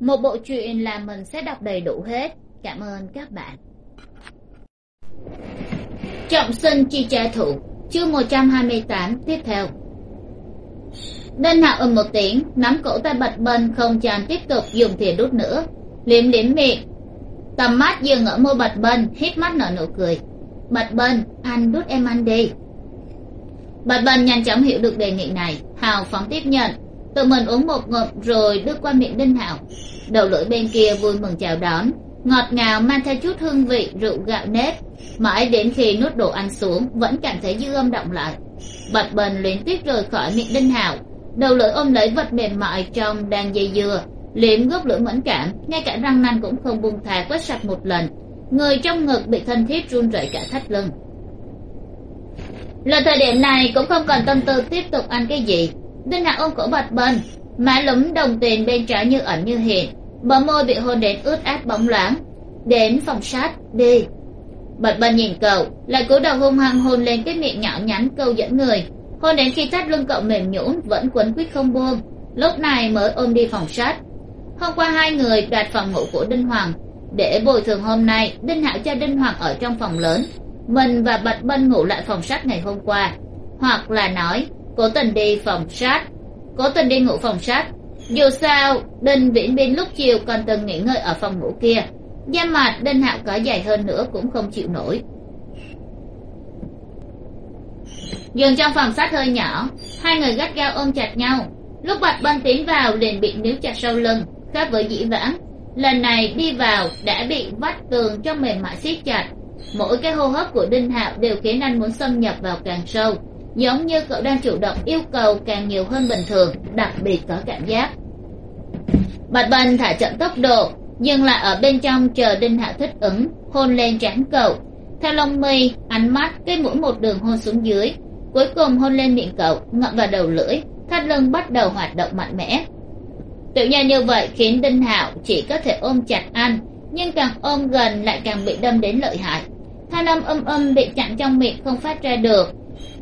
một bộ truyện là mình sẽ đọc đầy đủ hết. Cảm ơn các bạn. Trọng sinh chi trả thủ, chương một trăm hai mươi tám tiếp theo. Đinh hạo ầm một tiếng, nắm cổ tay bạch bân không cho tiếp tục dùng thìa đút nữa. Liếm liếm miệng. Tầm mắt dừng ở môi bạch bân, hít mắt nở nụ cười. Bạch bân, anh đút em ăn đi. Bạch bân nhanh chóng hiểu được đề nghị này, hào phóng tiếp nhận tự mình uống một ngụm rồi đưa qua miệng đinh hạo. Đầu lưỡi bên kia vui mừng chào đón. Ngọt ngào mang theo chút hương vị, rượu gạo nếp. Mãi đến khi nuốt đồ ăn xuống, vẫn cảm thấy dư âm động lại. Bạch bần liên tiếp rời khỏi miệng đinh hạo. Đầu lưỡi ôm lấy vật mềm mại trong đang dây dưa. Liếm gốc lưỡi mẫn cảm, ngay cả răng nanh cũng không buông thà quét sạch một lần. Người trong ngực bị thân thiết run rẩy cả thắt lưng. Lần thời điểm này cũng không còn tâm tư tiếp tục ăn cái gì đinh hạo ôm cổ bạch bần má lúm đồng tiền bên trái như ẩn như hiện, bờ môi bị hôn đến ướt át bóng loáng. Đến phòng sát, đi. Bật bần nhìn cậu lại cúi đầu hung hăng hôn lên cái miệng nhỏ nhắn câu dẫn người. Hôn đến khi thắt lưng cậu mềm nhũn, vẫn quấn quýt không buông. Lúc này mới ôm đi phòng sát. Hôm qua hai người đặt phòng ngủ của đinh hoàng. Để bồi thường hôm nay, đinh hạo cho đinh hoàng ở trong phòng lớn. Mình và bạch bân ngủ lại phòng sát ngày hôm qua. Hoặc là nói cố tình đi phòng sát. Cố tình đi ngủ phòng sát. Dù sao đinh viễn biên lúc chiều còn từng nghỉ ngơi ở phòng ngủ kia. Da mặt đinh hạo có dày hơn nữa cũng không chịu nổi. Giường trong phòng sát hơi nhỏ, hai người gắt gao ôm chặt nhau. Lúc bạch bân tiến vào liền bị níu chặt sau lưng, khác với dĩ vãng. Lần này đi vào đã bị vách tường trong mềm mại siết chặt. Mỗi cái hô hấp của đinh hạo đều khiến anh muốn xâm nhập vào càng sâu giống như cậu đang chủ động yêu cầu càng nhiều hơn bình thường, đặc biệt có cảm giác. Bạch bần thả chậm tốc độ, dừng lại ở bên trong chờ đinh hạ thích ứng, hôn lên trán cậu. Theo lông mi, ánh mắt cái mũi một đường hôn xuống dưới, cuối cùng hôn lên miệng cậu, ngậm vào đầu lưỡi, thắt lưng bắt đầu hoạt động mạnh mẽ. Tự nhiên như vậy khiến đinh hạo chỉ có thể ôm chặt anh, nhưng càng ôm gần lại càng bị đâm đến lợi hại. Thanh âm âm âm bị chặn trong miệng không phát ra được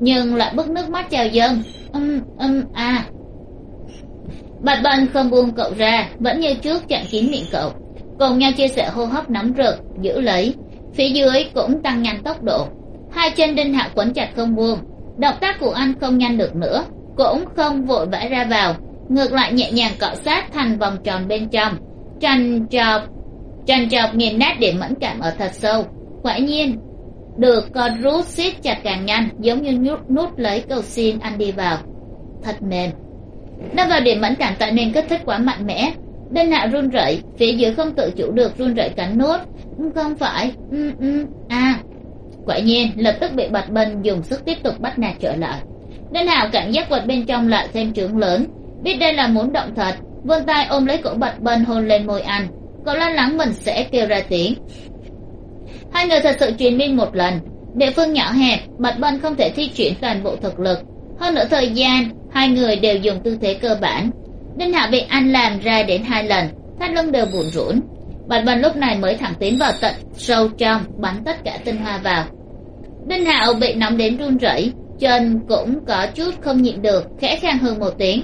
nhưng lại bức nước mắt trào dâng. Âm âm a à. bạch bân không buông cậu ra, vẫn như trước chặn kín miệng cậu. Cùng nhau chia sẻ hô hấp nóng rực, giữ lấy. Phía dưới cũng tăng nhanh tốc độ. Hai chân đinh hạ quấn chặt không buông. Động tác của anh không nhanh được nữa, cũng không vội vã ra vào. Ngược lại nhẹ nhàng cọ sát thành vòng tròn bên trong. Trằn trọc trằn trọc nghiền nát điểm mẫn cảm ở thật sâu. Quả nhiên được, con rút siết chặt càng nhanh, giống như nhút nút lấy cầu xin anh đi vào. Thật mềm. Đâm vào điểm mẫn cảm tạo nên kích thích quá mạnh mẽ. Bên hạ run rẩy, phía dưới không tự chủ được run rẩy cắn nốt ừ, không phải. Ừ ừ à. Quả nhiên, lập tức bị bật bần dùng sức tiếp tục bắt nạt trở lại. Nên hào cảm giác vật bên trong lại thêm trướng lớn. Biết đây là muốn động thật, vươn tay ôm lấy cổ bật bần hôn lên môi anh. Cậu lo lắng mình sẽ kêu ra tiếng hai người thật sự truyền minh một lần. Địa phương nhỏ hẹp bạch bân không thể thi chuyển toàn bộ thực lực. Hơn nữa thời gian, hai người đều dùng tư thế cơ bản. Đinh hạ bị anh làm ra đến hai lần, thắt lưng đều buồn rũn bạch bân lúc này mới thẳng tiến vào tận sâu trong, bắn tất cả tinh hoa vào. Đinh hạo bị nóng đến run rẩy, chân cũng có chút không nhịn được, khẽ khan hơn một tiếng.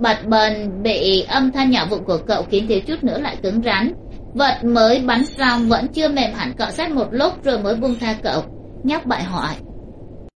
Bạch bần bị âm thanh nhỏ vụn của cậu khiến thiếu chút nữa lại cứng rắn vật mới bắn xong vẫn chưa mềm hẳn cọ sát một lúc rồi mới buông tha cậu. Nhóc bại hoại.